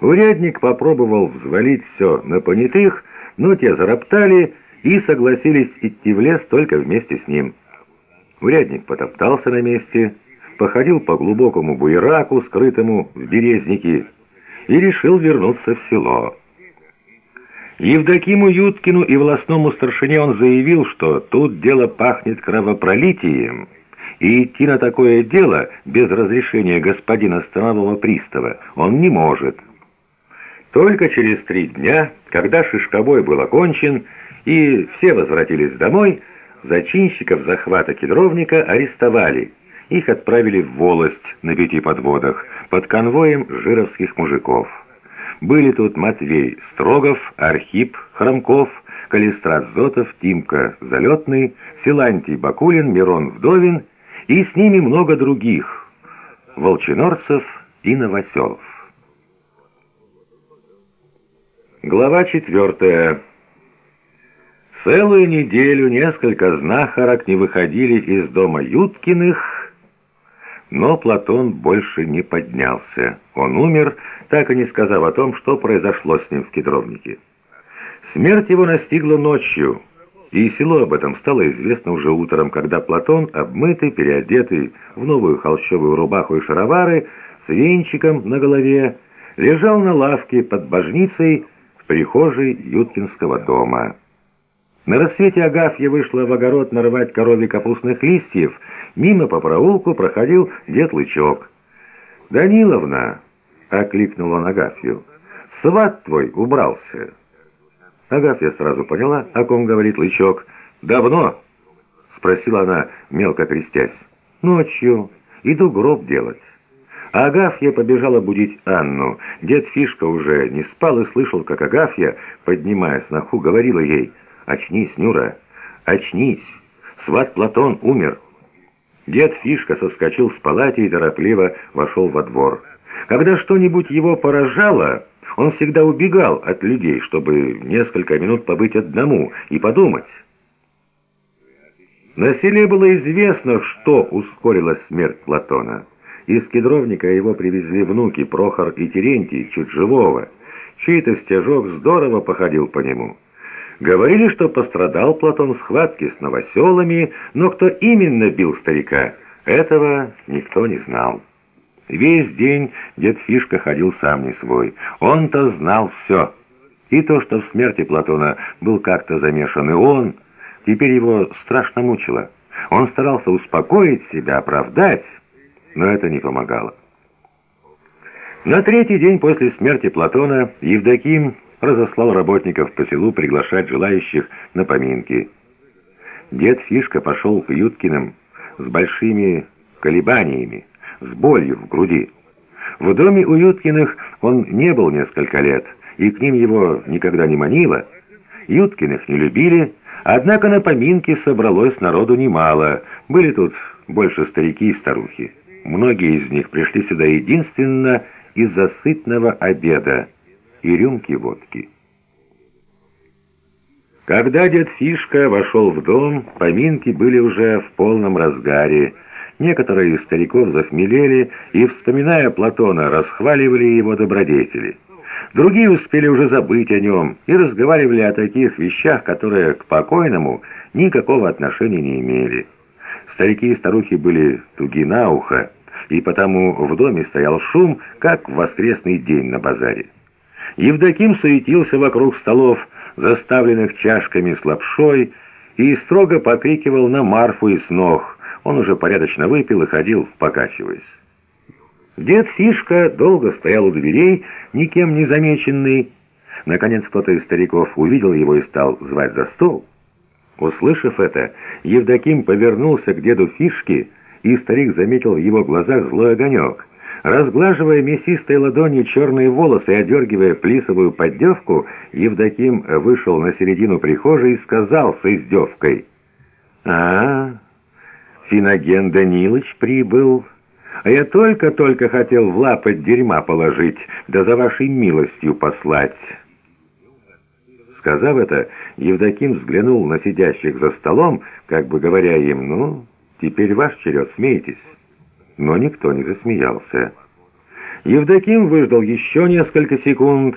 Урядник попробовал взвалить все на понятых, но те зароптали и согласились идти в лес только вместе с ним. Урядник потоптался на месте, походил по глубокому буераку, скрытому в березнике, и решил вернуться в село. Евдокиму Юткину и властному старшине он заявил, что тут дело пахнет кровопролитием, и идти на такое дело без разрешения господина станового пристава он не может. Только через три дня, когда шишковой был окончен и все возвратились домой, зачинщиков захвата кедровника арестовали. Их отправили в волость на пяти подводах под конвоем жировских мужиков. Были тут Матвей Строгов, Архип Хромков, Калистрат Зотов, Тимка Залетный, Силантий Бакулин, Мирон Вдовин и с ними много других, Волчинорцев и Новоселов. Глава четвертая. Целую неделю несколько знахарок не выходили из дома Юткиных, но Платон больше не поднялся. Он умер, так и не сказав о том, что произошло с ним в Кедровнике. Смерть его настигла ночью, и село об этом стало известно уже утром, когда Платон, обмытый, переодетый в новую холщовую рубаху и шаровары, с венчиком на голове, лежал на лавке под божницей, прихожей Юткинского дома. На рассвете Агафья вышла в огород нарвать корове капустных листьев. Мимо по проулку проходил дед Лычок. «Даниловна!» — окликнул он Агафью. «Сват твой убрался!» Агафья сразу поняла, о ком говорит Лычок. «Давно?» — спросила она, мелко крестясь. «Ночью. Иду гроб делать». А Агафья побежала будить Анну. Дед Фишка уже не спал и слышал, как Агафья, поднимая сноху, говорила ей, «Очнись, Нюра, очнись, сват Платон умер». Дед Фишка соскочил с палати и торопливо вошел во двор. Когда что-нибудь его поражало, он всегда убегал от людей, чтобы несколько минут побыть одному и подумать. На селе было известно, что ускорило смерть Платона. Из кедровника его привезли внуки Прохор и Терентий, чуть живого. Чей-то стяжок здорово походил по нему. Говорили, что пострадал Платон в схватке с новоселами, но кто именно бил старика, этого никто не знал. Весь день дед Фишка ходил сам не свой. Он-то знал все. И то, что в смерти Платона был как-то замешан и он, теперь его страшно мучило. Он старался успокоить себя, оправдать, но это не помогало. На третий день после смерти Платона Евдоким разослал работников по селу приглашать желающих на поминки. Дед Фишка пошел к Юткиным с большими колебаниями, с болью в груди. В доме у Юткиных он не был несколько лет, и к ним его никогда не манило. Юткиных не любили, однако на поминки собралось народу немало, были тут больше старики и старухи. Многие из них пришли сюда единственно из-за сытного обеда и рюмки водки. Когда дед Фишка вошел в дом, поминки были уже в полном разгаре. Некоторые из стариков захмелели и, вспоминая Платона, расхваливали его добродетели. Другие успели уже забыть о нем и разговаривали о таких вещах, которые к покойному никакого отношения не имели. Старики и старухи были туги на ухо, и потому в доме стоял шум, как в воскресный день на базаре. Евдоким суетился вокруг столов, заставленных чашками с лапшой, и строго покрикивал на Марфу и снох. Он уже порядочно выпил и ходил, покачиваясь. Дед Фишка долго стоял у дверей, никем не замеченный. Наконец кто-то из стариков увидел его и стал звать за стол. Услышав это, Евдоким повернулся к деду Фишке, и старик заметил в его глазах злой огонек. Разглаживая мясистой ладонью черные волосы и одергивая плисовую поддевку, Евдоким вышел на середину прихожей и сказал с издевкой, «А, Финоген Данилыч прибыл, а я только-только хотел в лапы дерьма положить, да за вашей милостью послать». Сказав это, Евдоким взглянул на сидящих за столом, как бы говоря им, «Ну, теперь ваш черед, смейтесь». Но никто не засмеялся. Евдоким выждал еще несколько секунд,